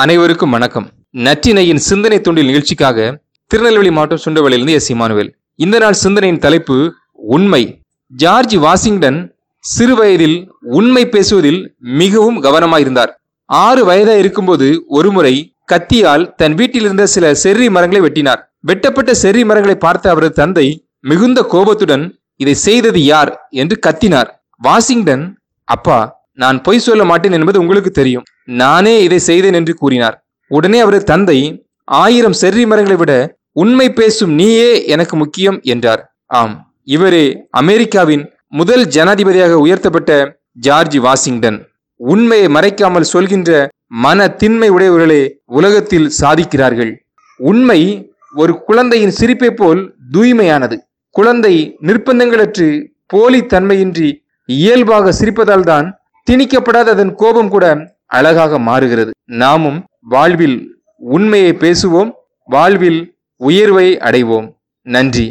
அனைவருக்கும் வணக்கம். நற்றினையின் சிந்தனை தொண்டில் நிகழ்ச்சிக்காக திருநெல்வேலி மாவட்டம் சுண்டவளியிலிருந்து எஸ். இமானுவேல். இந்த நாள் சிந்தனையின் தலைப்பு உண்மை. ஜார்ஜ் வாஷிங்டன் சிறுவயதில் உண்மை பேசுவதில் மிகவும் கவனமாயிருந்தார் ஆறு வயதா இருக்கும்போது ஒருமுறை கத்தியால் தன் வீட்டில் இருந்த சில செர்ரி மரங்களை வெட்டினார். வெட்டப்பட்ட செர்ரி மரங்களை பார்த்த அவரது தந்தை மிகுந்த கோபத்துடன் இதை செய்தது யார் என்று கத்தினார். வாஷிங்டன் அப்பா நான் பொய் சொல்ல மாட்டேன் என்பது உங்களுக்கு தெரியும். நானே இதை செய்தேன் என்று கூறினார். உடனே அவரது தந்தை ஆயிரம் செர்ரி மரங்களை விட உண்மை பேசும் நீயே எனக்கு முக்கியம் என்றார். ஆம் இவரே அமெரிக்காவின் முதல் ஜனாதிபதியாக உயர்த்தப்பட்ட ஜார்ஜ் வாஷிங்டன். உண்மையை மறைக்காமல் சொல்கின்ற மன திண்மை உடையவர்களே உலகத்தில் சாதிக்கிறார்கள். உண்மை ஒரு குழந்தையின் சிரிப்பை போல் தூய்மையானது. குழந்தை நிர்பந்தங்களற்று போலி தன்மையின்றி இயல்பாக சிரிப்பதால் தான் திணிக்கப்படாத அதன் கோபம் கூட அழகாக மாறுகிறது. நாமும் வாழ்வில் உண்மையை பேசுவோம் வாழ்வில் உயர்வை அடைவோம். நன்றி.